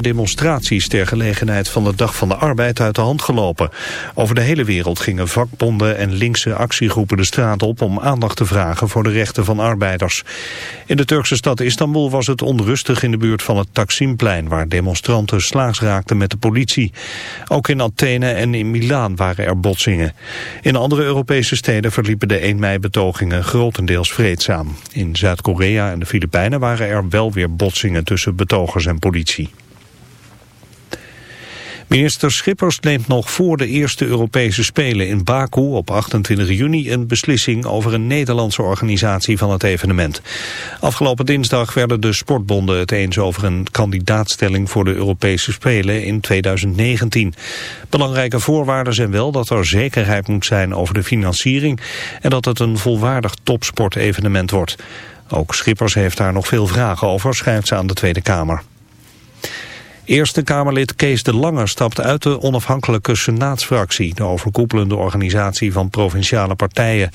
Demonstraties ter gelegenheid van de Dag van de Arbeid uit de hand gelopen. Over de hele wereld gingen vakbonden en linkse actiegroepen de straat op... om aandacht te vragen voor de rechten van arbeiders. In de Turkse stad Istanbul was het onrustig in de buurt van het Taksimplein... waar demonstranten slaags raakten met de politie. Ook in Athene en in Milaan waren er botsingen. In andere Europese steden verliepen de 1 mei-betogingen grotendeels vreedzaam. In Zuid-Korea en de Filipijnen waren er wel weer botsingen tussen betogers en politie. Minister Schippers neemt nog voor de eerste Europese Spelen in Baku op 28 juni een beslissing over een Nederlandse organisatie van het evenement. Afgelopen dinsdag werden de sportbonden het eens over een kandidaatstelling voor de Europese Spelen in 2019. Belangrijke voorwaarden zijn wel dat er zekerheid moet zijn over de financiering en dat het een volwaardig topsportevenement wordt. Ook Schippers heeft daar nog veel vragen over, schrijft ze aan de Tweede Kamer. Eerste Kamerlid Kees de Lange stapt uit de onafhankelijke Senaatsfractie, de overkoepelende organisatie van provinciale partijen.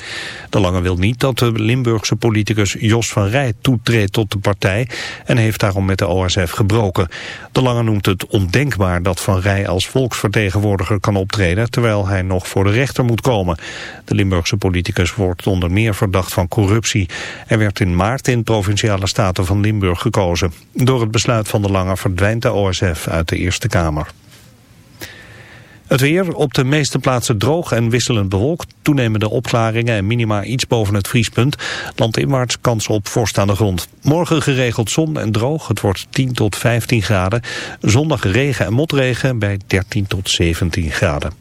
De Lange wil niet dat de Limburgse politicus Jos van Rij toetreedt tot de partij en heeft daarom met de OSF gebroken. De Lange noemt het ondenkbaar dat Van Rij als volksvertegenwoordiger kan optreden, terwijl hij nog voor de rechter moet komen. De Limburgse politicus wordt onder meer verdacht van corruptie. Er werd in maart in provinciale staten van Limburg gekozen. Door het besluit van de Lange verdwijnt de OSF uit de Eerste Kamer. Het weer op de meeste plaatsen droog en wisselend bewolkt. Toenemende opklaringen en minima iets boven het vriespunt. Landinwaarts kans op vorst aan de grond. Morgen geregeld zon en droog. Het wordt 10 tot 15 graden. Zondag regen en motregen bij 13 tot 17 graden.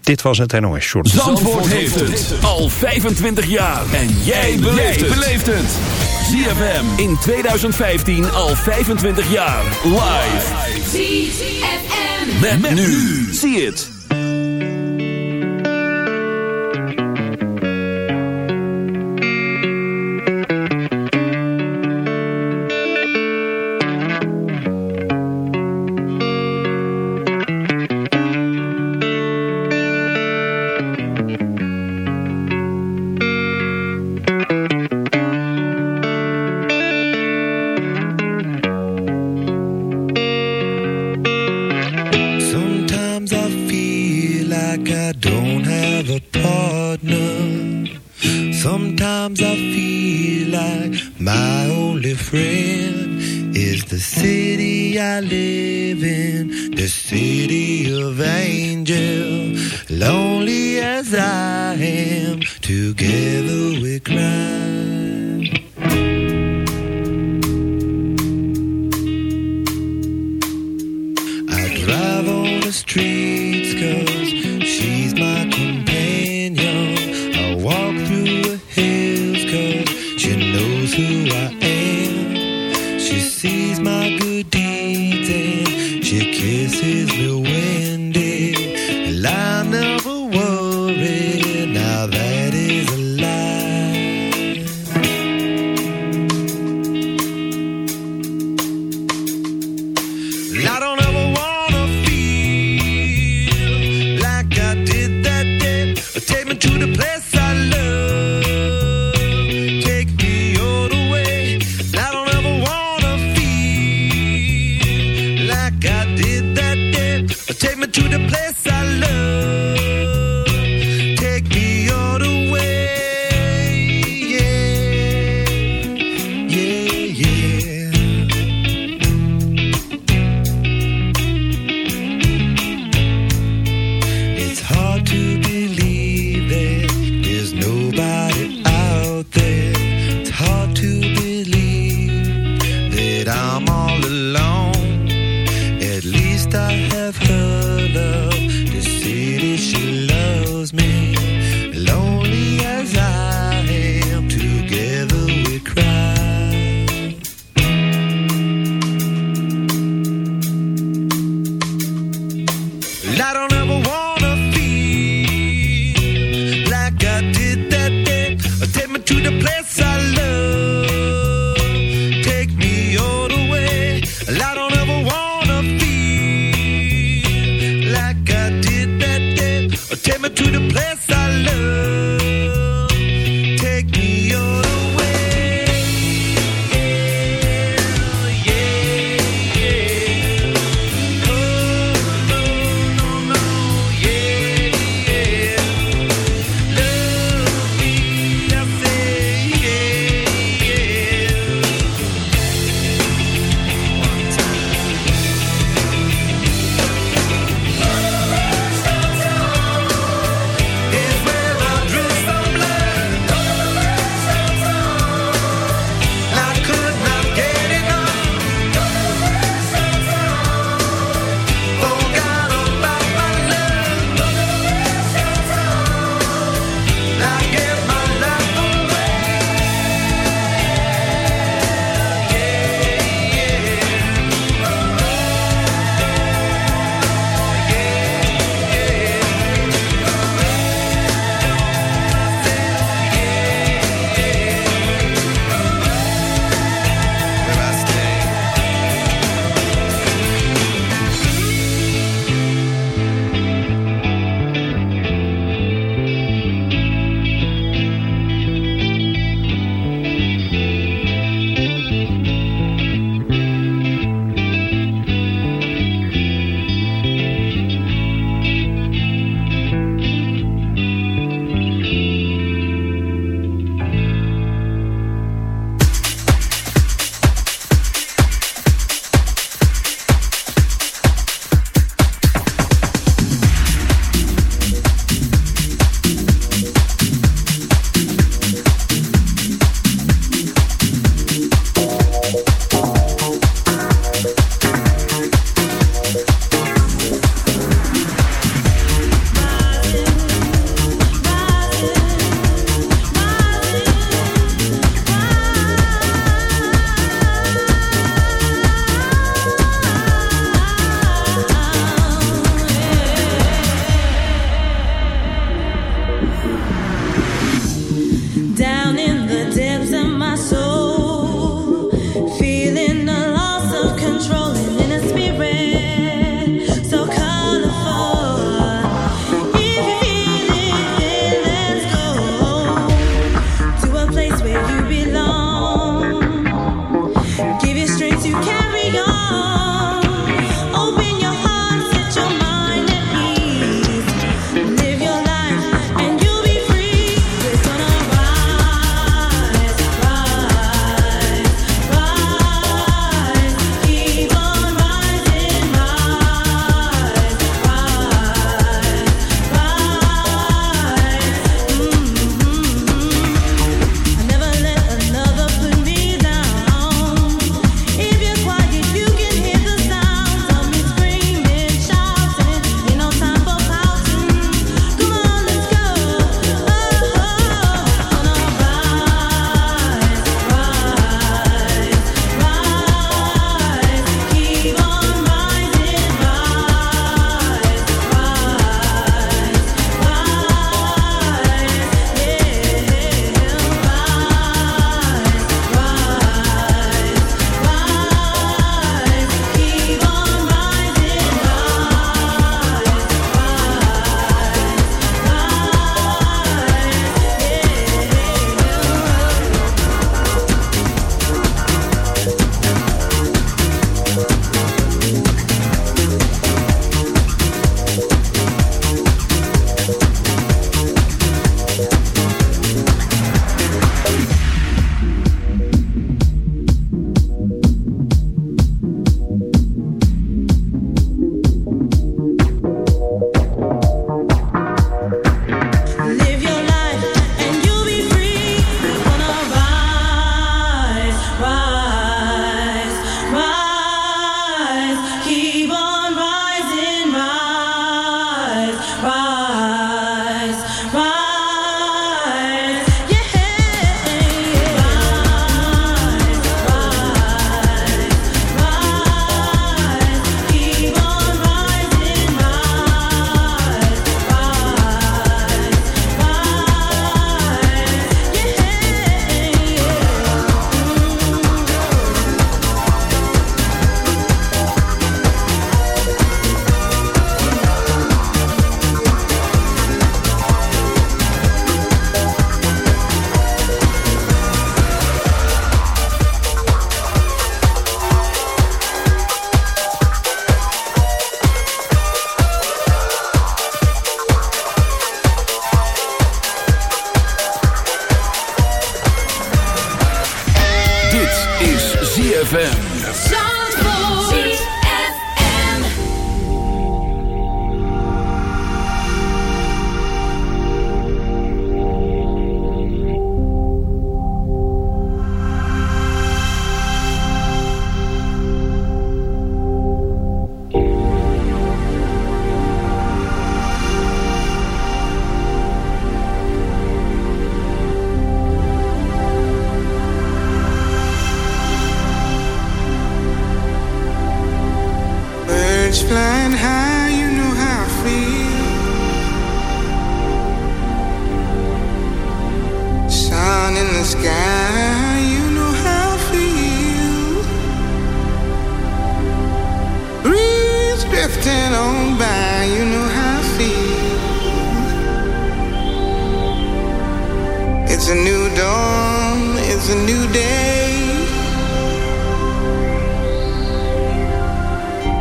Dit was het NOS Short. Zandvoort, Zandvoort heeft het al 25 jaar. En jij beleeft het. ZFM in 2015 al 25 jaar. Live. ZFM. Met, met nu. Zie het.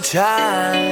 time.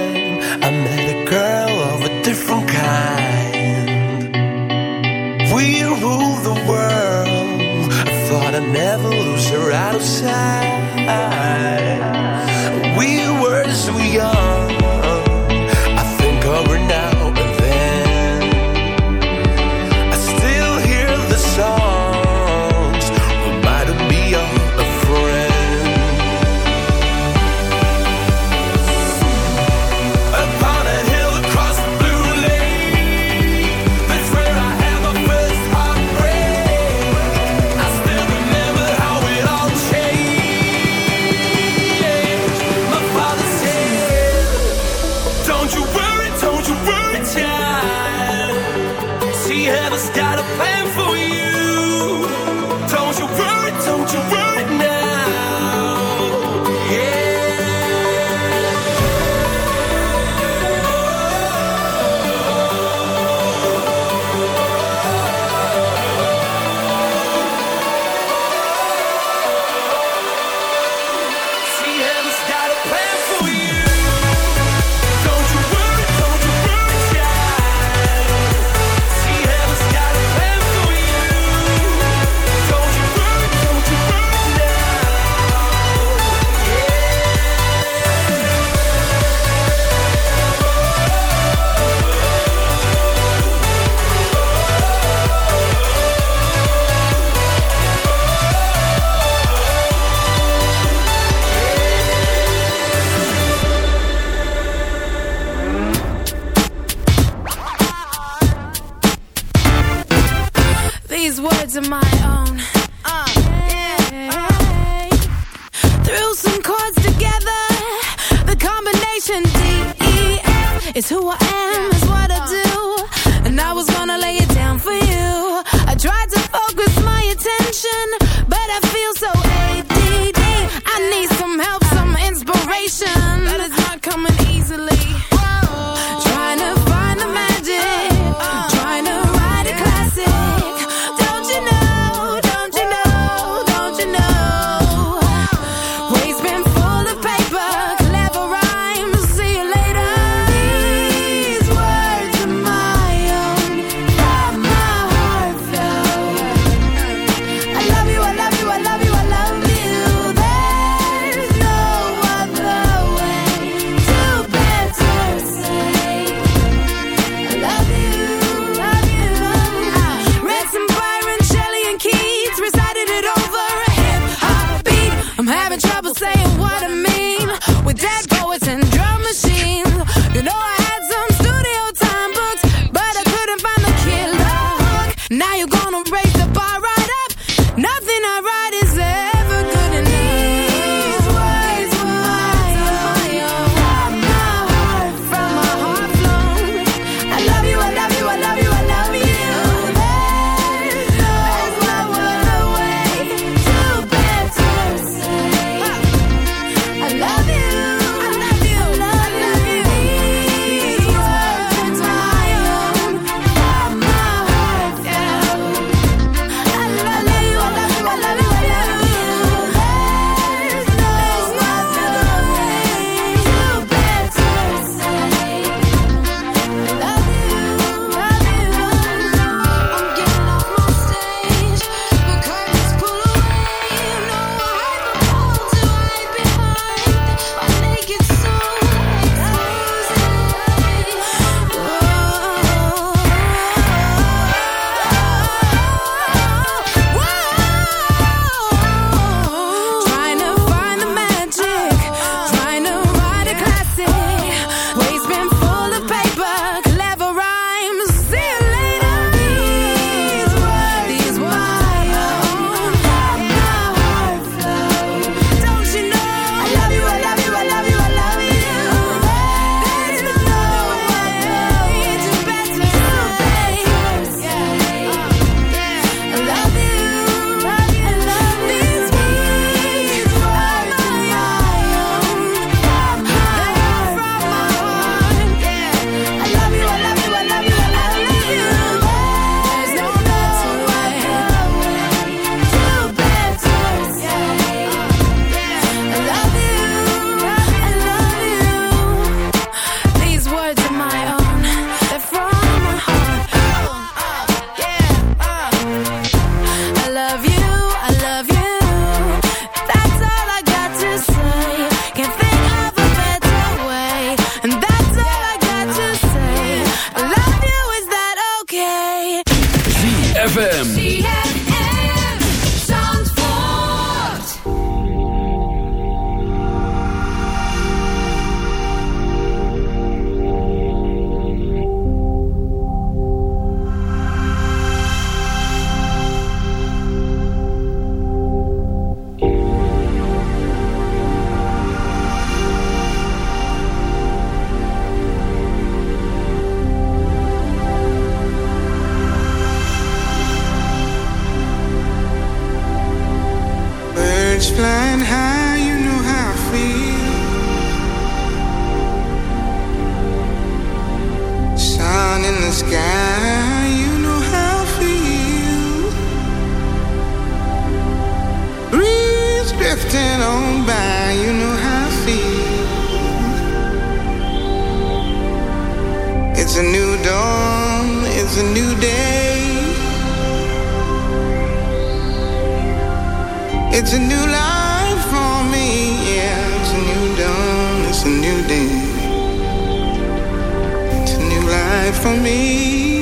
Me.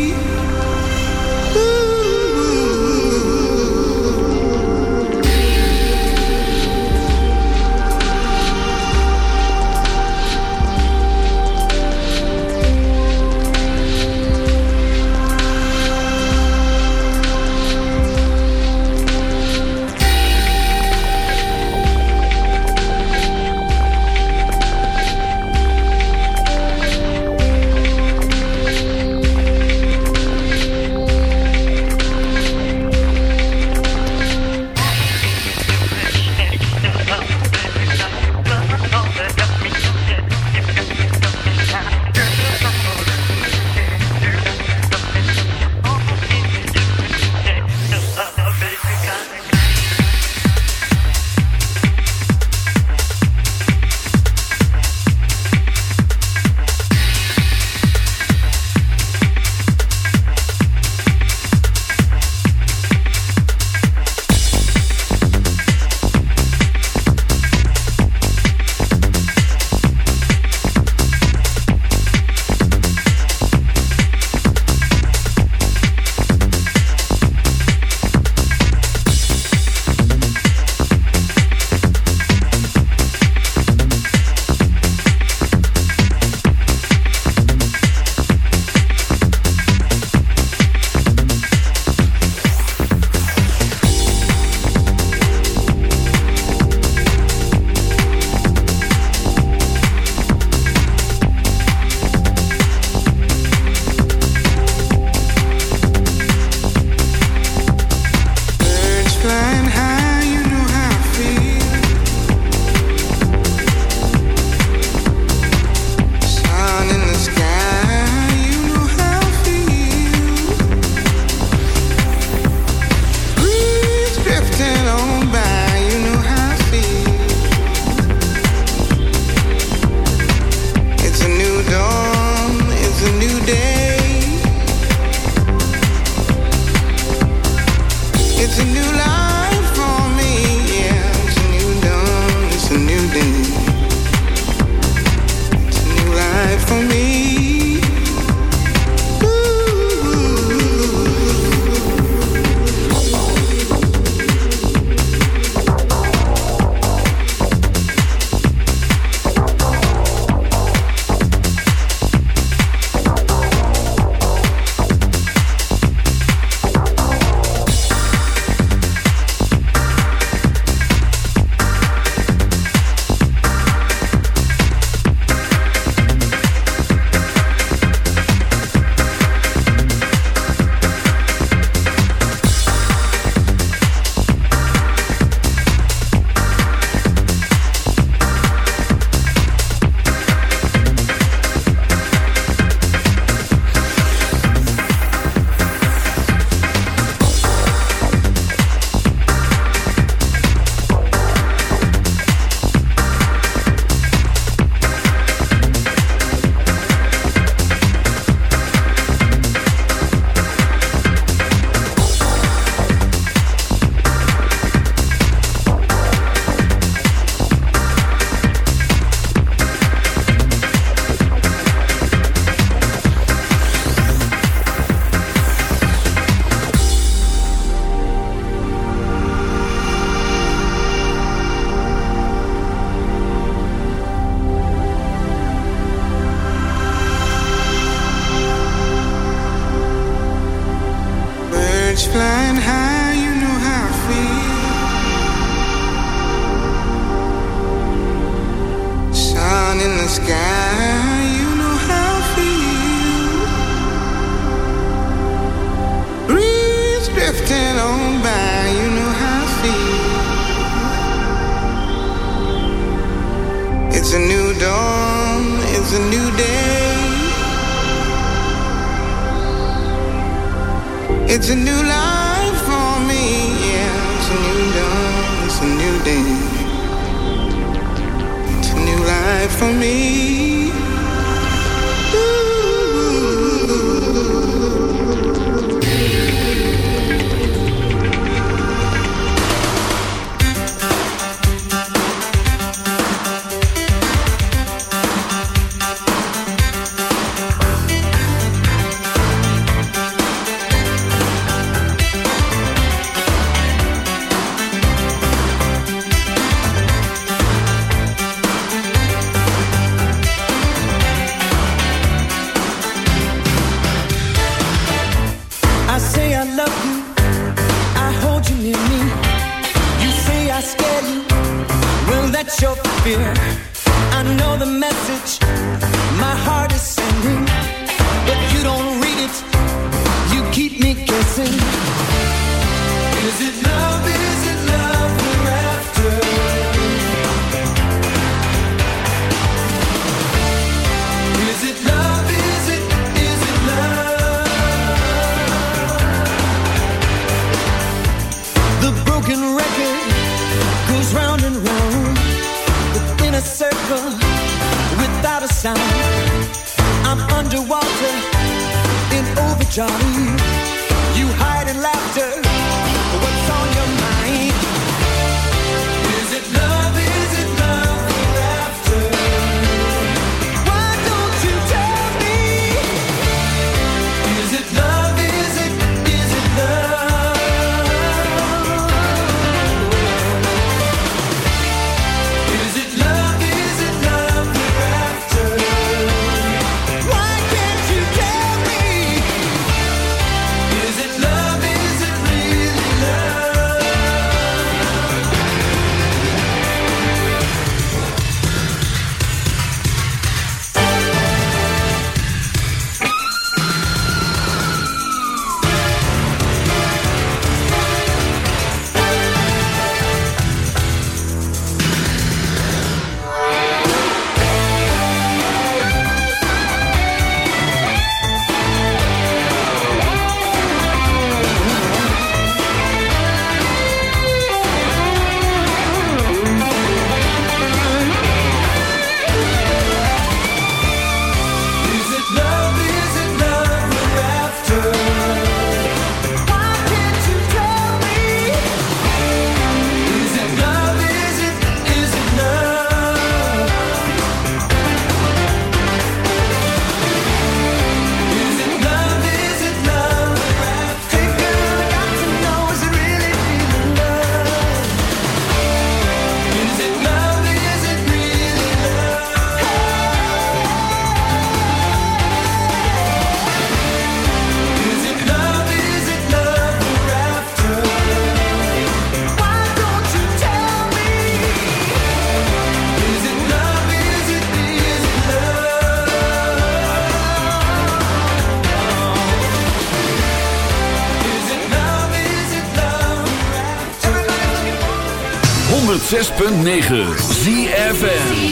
106.9 ZFN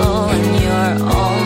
on your own.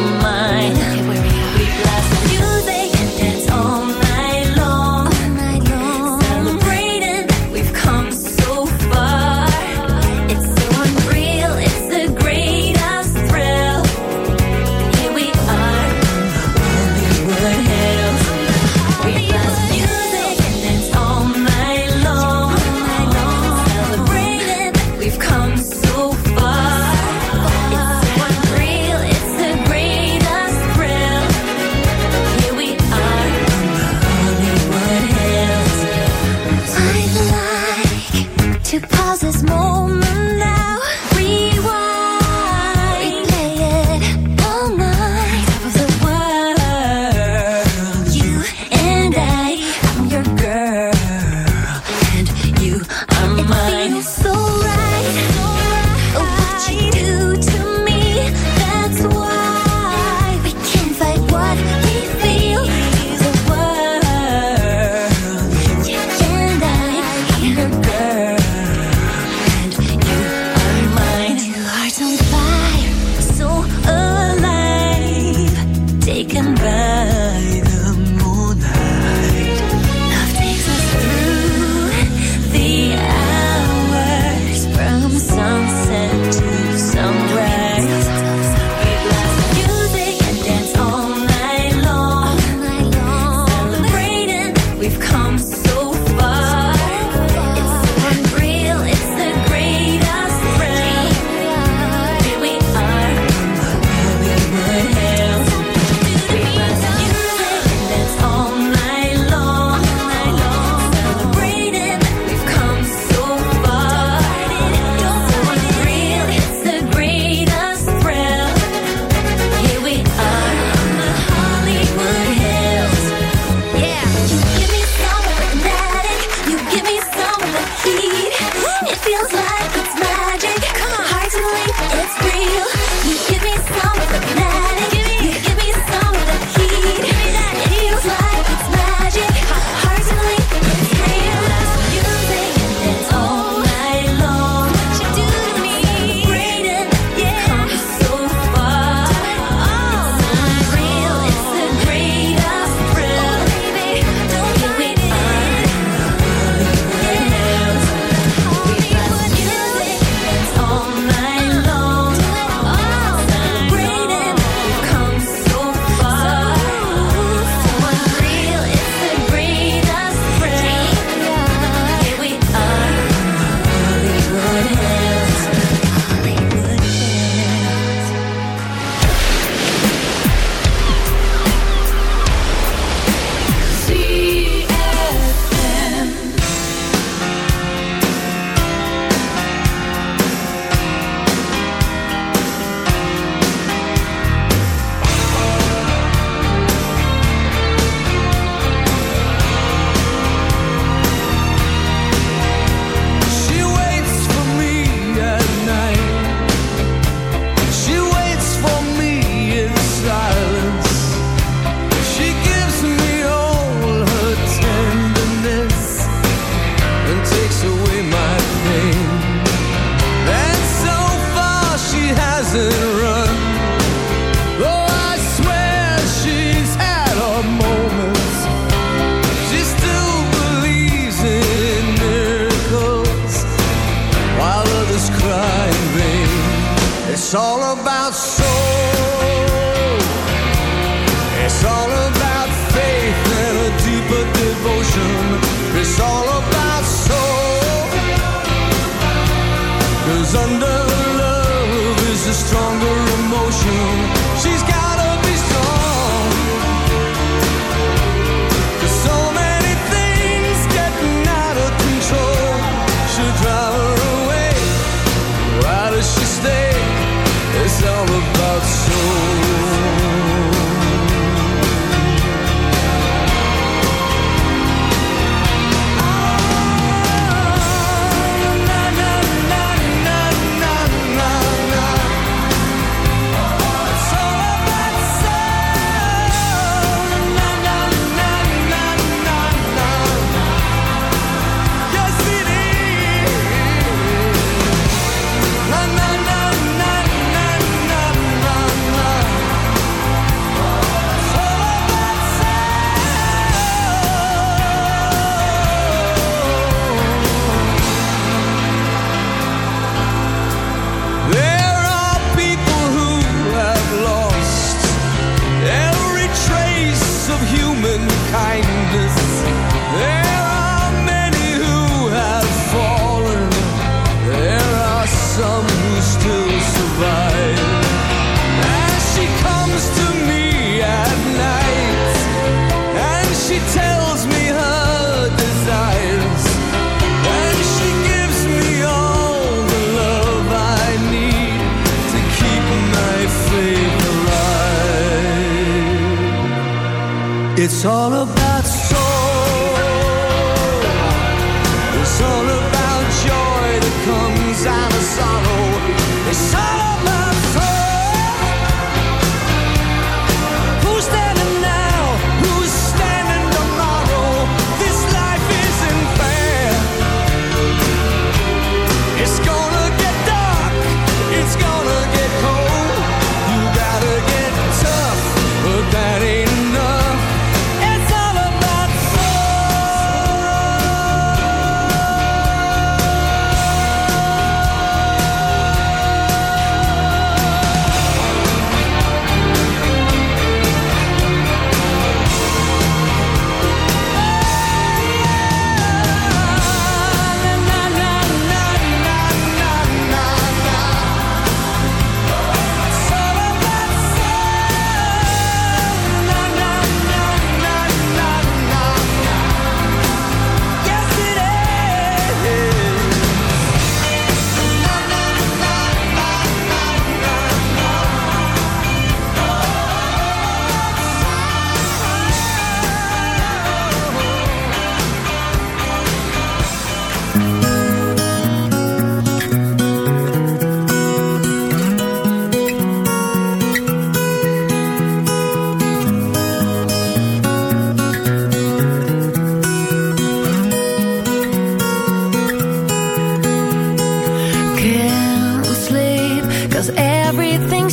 It's all about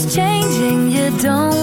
changing, you don't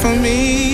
for me.